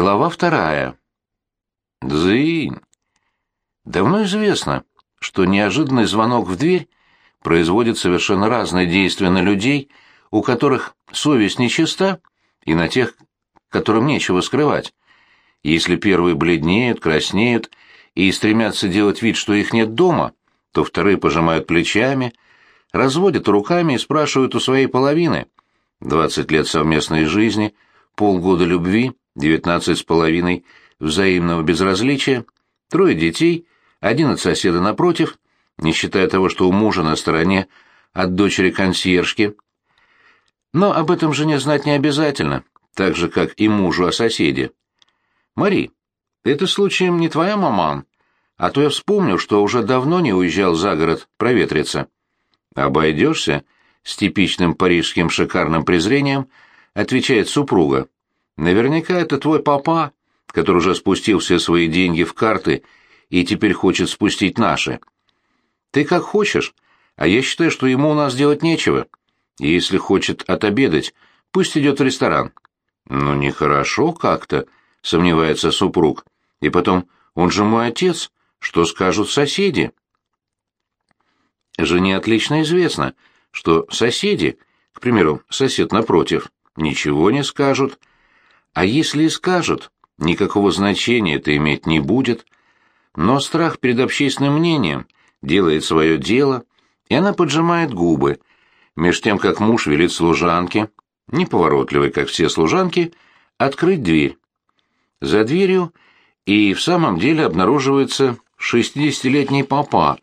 Глава вторая. Дзынь. Давно известно, что неожиданный звонок в дверь производит совершенно разные действия на людей, у которых совесть нечиста, и на тех, которым нечего скрывать. Если первые бледнеют, краснеют и стремятся делать вид, что их нет дома, то вторые пожимают плечами, разводят руками и спрашивают у своей половины. Двадцать лет совместной жизни, полгода любви, девятнадцать с половиной взаимного безразличия, трое детей, один от соседа напротив, не считая того, что у мужа на стороне от дочери консьержки. Но об этом жене знать не обязательно, так же, как и мужу о соседе. «Мари, это случаем не твоя маман? А то я вспомнил, что уже давно не уезжал за город проветриться». «Обойдешься?» — с типичным парижским шикарным презрением отвечает супруга. «Наверняка это твой папа, который уже спустил все свои деньги в карты и теперь хочет спустить наши. Ты как хочешь, а я считаю, что ему у нас делать нечего. Если хочет отобедать, пусть идет в ресторан». «Ну, нехорошо как-то», — сомневается супруг. «И потом, он же мой отец, что скажут соседи?» Жене отлично известно, что соседи, к примеру, сосед напротив, ничего не скажут. А если и скажут, никакого значения это иметь не будет. Но страх перед общественным мнением делает свое дело, и она поджимает губы, меж тем, как муж велит служанке, неповоротливой, как все служанки, открыть дверь. За дверью и в самом деле обнаруживается шестидесятилетний папа,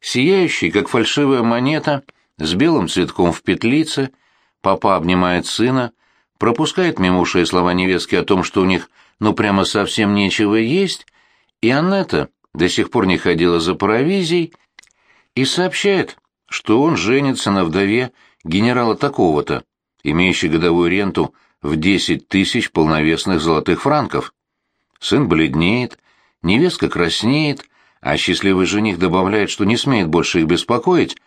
сияющий, как фальшивая монета, с белым цветком в петлице, папа обнимает сына, пропускает мимо ушей слова невестки о том, что у них ну прямо совсем нечего есть, и Аннета до сих пор не ходила за провизией, и сообщает, что он женится на вдове генерала такого-то, имеющей годовую ренту в десять тысяч полновесных золотых франков. Сын бледнеет, невестка краснеет, а счастливый жених добавляет, что не смеет больше их беспокоить,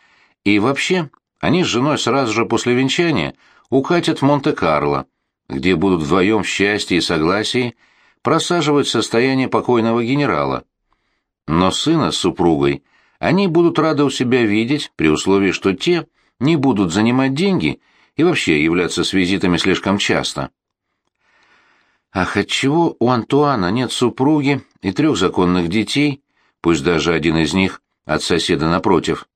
и вообще они с женой сразу же после венчания укатят в Монте-Карло, где будут вдвоем в счастье и согласии просаживать состояние покойного генерала. Но сына с супругой они будут рады у себя видеть при условии, что те не будут занимать деньги и вообще являться с визитами слишком часто. Ах, отчего у Антуана нет супруги и трех законных детей, пусть даже один из них от соседа напротив.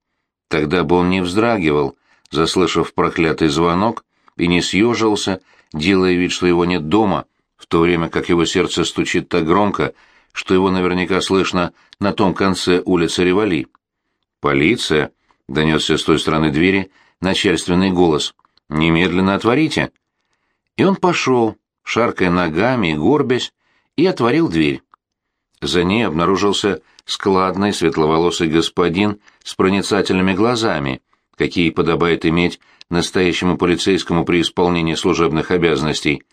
Тогда бы он не вздрагивал, заслышав проклятый звонок, и не съежился, делая вид, что его нет дома, в то время как его сердце стучит так громко, что его наверняка слышно на том конце улицы Ревали. «Полиция!» — донесся с той стороны двери начальственный голос. «Немедленно отворите!» И он пошел, шаркая ногами и горбясь, и отворил дверь. За ней обнаружился складный светловолосый господин с проницательными глазами, какие подобает иметь настоящему полицейскому при исполнении служебных обязанностей.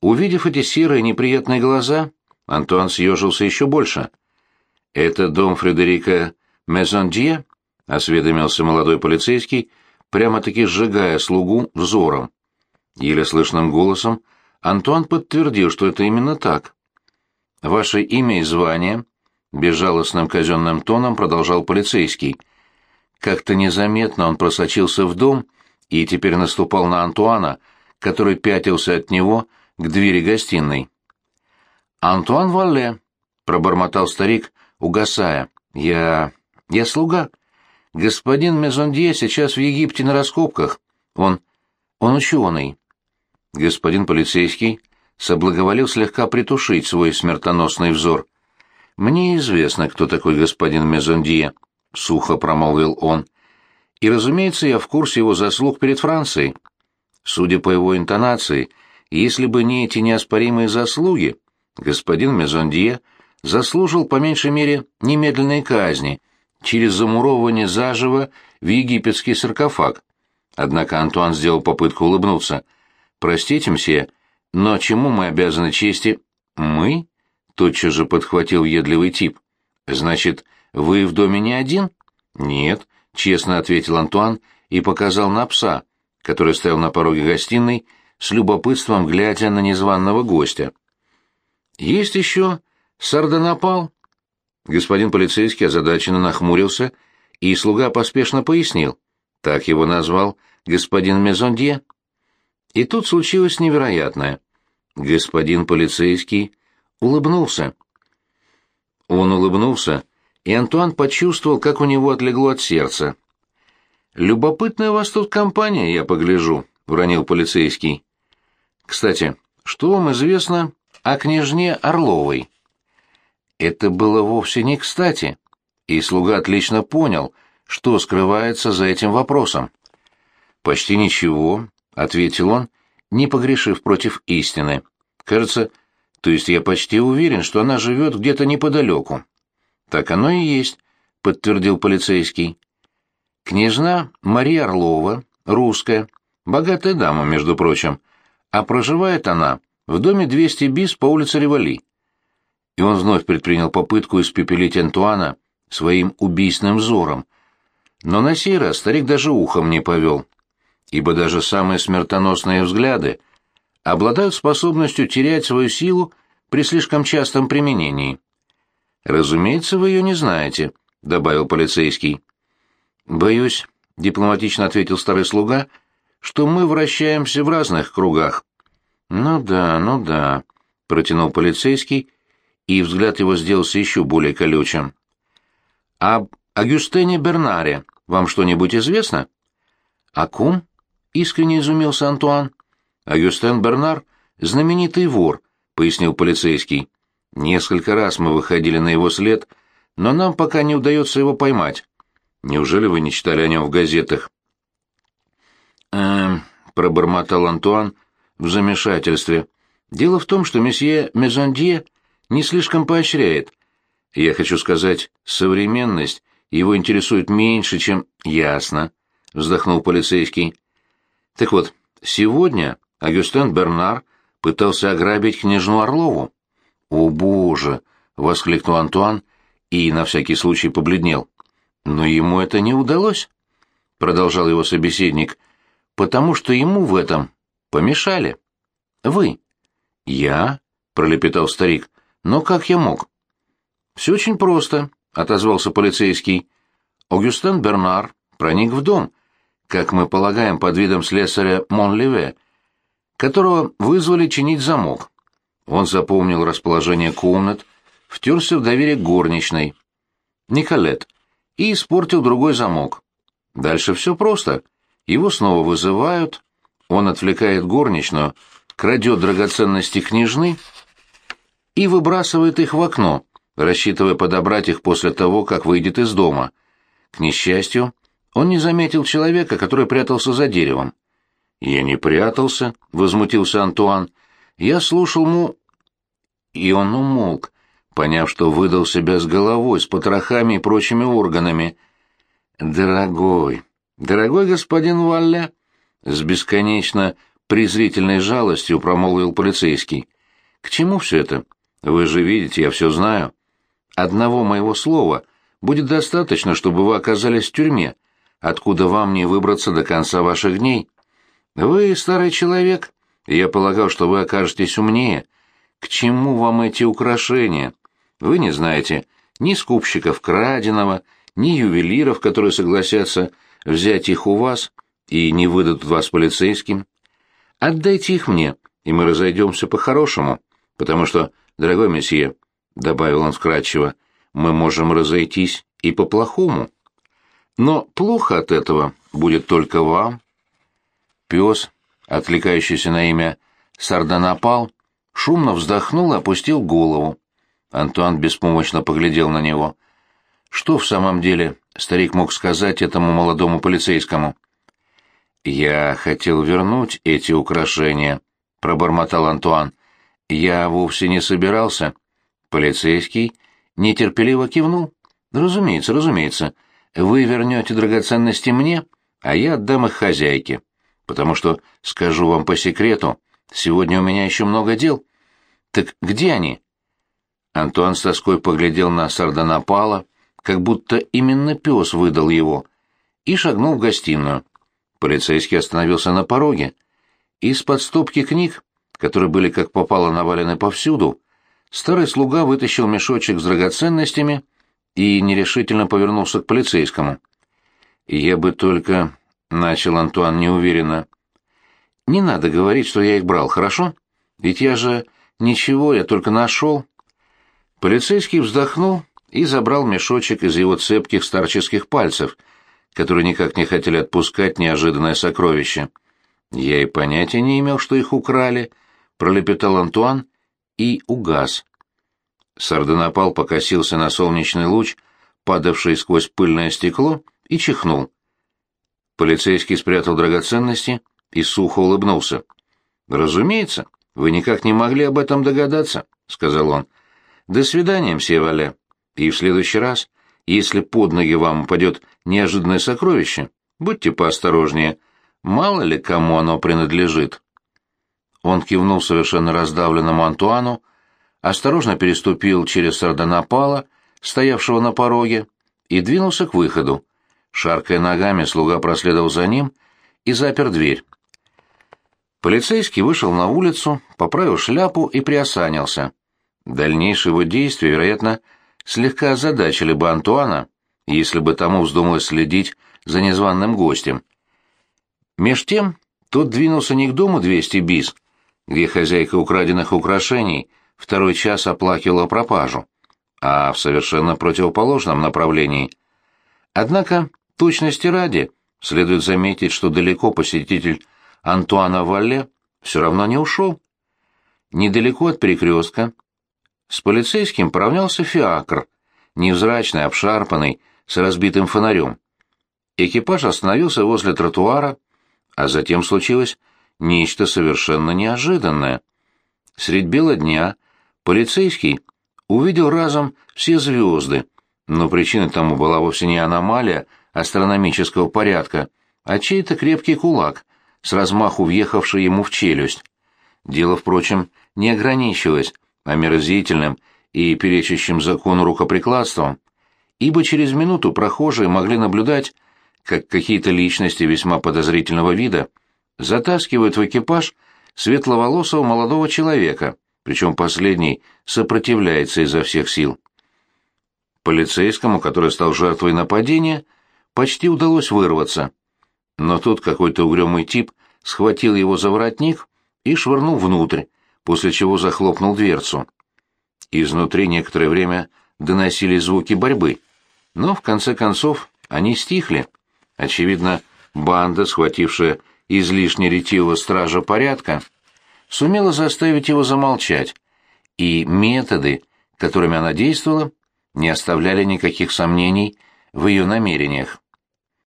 Увидев эти серые неприятные глаза, Антуан съежился еще больше. «Это дом Фредерика Мезондье?» — осведомился молодой полицейский, прямо-таки сжигая слугу взором. Еле слышным голосом Антуан подтвердил, что это именно так. «Ваше имя и звание?» — безжалостным казенным тоном продолжал полицейский. Как-то незаметно он просочился в дом и теперь наступал на Антуана, который пятился от него к двери гостиной. «Антуан Валле», — пробормотал старик, угасая. «Я... я слуга. Господин Мезондье сейчас в Египте на раскопках. Он... он ученый». Господин полицейский соблаговолил слегка притушить свой смертоносный взор. «Мне известно, кто такой господин Мезондье», — сухо промолвил он. «И, разумеется, я в курсе его заслуг перед Францией. Судя по его интонации, если бы не эти неоспоримые заслуги, господин Мезондье заслужил по меньшей мере немедленной казни через замуровывание заживо в египетский саркофаг. Однако Антуан сделал попытку улыбнуться. «Простите, мсье, но чему мы обязаны чести?» «Мы?» — тотчас же подхватил едливый тип. «Значит, вы в доме не один?» «Нет», — честно ответил Антуан и показал на пса, который стоял на пороге гостиной, с любопытством глядя на незваного гостя. Есть еще сардонапал. Господин полицейский озадаченно нахмурился, и слуга поспешно пояснил. Так его назвал господин Мезондье. И тут случилось невероятное. Господин полицейский улыбнулся. Он улыбнулся, и Антуан почувствовал, как у него отлегло от сердца. «Любопытная у вас тут компания, я погляжу», — уронил полицейский. «Кстати, что вам известно о княжне Орловой?» Это было вовсе не кстати, и слуга отлично понял, что скрывается за этим вопросом. «Почти ничего», — ответил он, не погрешив против истины. «Кажется, то есть я почти уверен, что она живет где-то неподалеку». «Так оно и есть», — подтвердил полицейский. «Княжна Мария Орлова, русская, богатая дама, между прочим, а проживает она в доме 200 бис по улице Ревали». И он вновь предпринял попытку испепелить Антуана своим убийственным взором. Но на сей раз старик даже ухом не повел, ибо даже самые смертоносные взгляды обладают способностью терять свою силу при слишком частом применении. «Разумеется, вы ее не знаете», — добавил полицейский. «Боюсь», — дипломатично ответил старый слуга, — «что мы вращаемся в разных кругах». «Ну да, ну да», — протянул полицейский, и взгляд его сделался еще более колючим. «Об Агюстене Бернаре вам что-нибудь известно?» «О ком?» — искренне изумился Антуан. «Агюстен Бернар — знаменитый вор», — пояснил полицейский. «Несколько раз мы выходили на его след, но нам пока не удается его поймать. Неужели вы не читали о нем в газетах?» «Эм...» — пробормотал Антуан в замешательстве. «Дело в том, что месье Мезондье не слишком поощряет. Я хочу сказать, современность его интересует меньше, чем ясно», — вздохнул полицейский. «Так вот, сегодня Агюстен Бернар пытался ограбить княжну Орлову». «О, Боже!» — воскликнул Антуан и на всякий случай побледнел. Но ему это не удалось, продолжал его собеседник, потому что ему в этом помешали. Вы. Я, пролепетал старик. Но как я мог? Все очень просто, отозвался полицейский. Огюстен Бернар проник в дом, как мы полагаем, под видом слесаря Монлеве, которого вызвали чинить замок. Он запомнил расположение комнат, втерся в доверие горничной. Николет, и испортил другой замок. Дальше все просто. Его снова вызывают, он отвлекает горничную, крадет драгоценности княжны и выбрасывает их в окно, рассчитывая подобрать их после того, как выйдет из дома. К несчастью, он не заметил человека, который прятался за деревом. «Я не прятался», — возмутился Антуан. «Я слушал му...» И он умолк, поняв, что выдал себя с головой, с потрохами и прочими органами. «Дорогой, дорогой господин Валля!» С бесконечно презрительной жалостью промолвил полицейский. «К чему все это? Вы же видите, я все знаю. Одного моего слова будет достаточно, чтобы вы оказались в тюрьме, откуда вам не выбраться до конца ваших дней. Вы старый человек, я полагал, что вы окажетесь умнее. К чему вам эти украшения?» Вы не знаете ни скупщиков краденого, ни ювелиров, которые согласятся взять их у вас и не выдадут вас полицейским. Отдайте их мне, и мы разойдемся по-хорошему, потому что, дорогой месье, — добавил он вкратчиво, — мы можем разойтись и по-плохому. Но плохо от этого будет только вам. Пес, отвлекающийся на имя Сарданапал, шумно вздохнул и опустил голову. Антуан беспомощно поглядел на него. Что в самом деле старик мог сказать этому молодому полицейскому? «Я хотел вернуть эти украшения», — пробормотал Антуан. «Я вовсе не собирался». Полицейский нетерпеливо кивнул. «Разумеется, разумеется. Вы вернете драгоценности мне, а я отдам их хозяйке. Потому что, скажу вам по секрету, сегодня у меня еще много дел. Так где они?» Антуан с тоской поглядел на Сарданапала, как будто именно пес выдал его, и шагнул в гостиную. Полицейский остановился на пороге. Из-под стопки книг, которые были как попало навалены повсюду, старый слуга вытащил мешочек с драгоценностями и нерешительно повернулся к полицейскому. «Я бы только...» — начал Антуан неуверенно. «Не надо говорить, что я их брал, хорошо? Ведь я же... Ничего, я только нашел...» Полицейский вздохнул и забрал мешочек из его цепких старческих пальцев, которые никак не хотели отпускать неожиданное сокровище. «Я и понятия не имел, что их украли», — пролепетал Антуан и угас. Сардонапал покосился на солнечный луч, падавший сквозь пыльное стекло, и чихнул. Полицейский спрятал драгоценности и сухо улыбнулся. «Разумеется, вы никак не могли об этом догадаться», — сказал он. «До свидания, мсье Вале. И в следующий раз, если под ноги вам упадет неожиданное сокровище, будьте поосторожнее, мало ли кому оно принадлежит». Он кивнул совершенно раздавленному Антуану, осторожно переступил через сардонапала, стоявшего на пороге, и двинулся к выходу. Шаркая ногами, слуга проследовал за ним и запер дверь. Полицейский вышел на улицу, поправил шляпу и приосанился. Дальнейшие его действия, вероятно, слегка озадачили бы Антуана, если бы тому вздумалось следить за незваным гостем. Меж тем тот двинулся не к дому 200 бис, где хозяйка украденных украшений второй час оплакивала пропажу, а в совершенно противоположном направлении. Однако, точности ради, следует заметить, что далеко посетитель Антуана Валле все равно не ушел. Недалеко от перекрестка с полицейским поравнялся фиакр, невзрачный, обшарпанный, с разбитым фонарем. Экипаж остановился возле тротуара, а затем случилось нечто совершенно неожиданное. Средь бела дня полицейский увидел разом все звезды, но причиной тому была вовсе не аномалия астрономического порядка, а чей-то крепкий кулак, с размаху въехавший ему в челюсть. Дело, впрочем, не ограничилось омерзительным и перечащим закону рукоприкладством, ибо через минуту прохожие могли наблюдать, как какие-то личности весьма подозрительного вида затаскивают в экипаж светловолосого молодого человека, причем последний сопротивляется изо всех сил. Полицейскому, который стал жертвой нападения, почти удалось вырваться. Но тут какой-то угрюмый тип схватил его за воротник и швырнул внутрь, после чего захлопнул дверцу. Изнутри некоторое время доносились звуки борьбы, но в конце концов они стихли. Очевидно, банда, схватившая излишне ретивого стража порядка, сумела заставить его замолчать, и методы, которыми она действовала, не оставляли никаких сомнений в ее намерениях.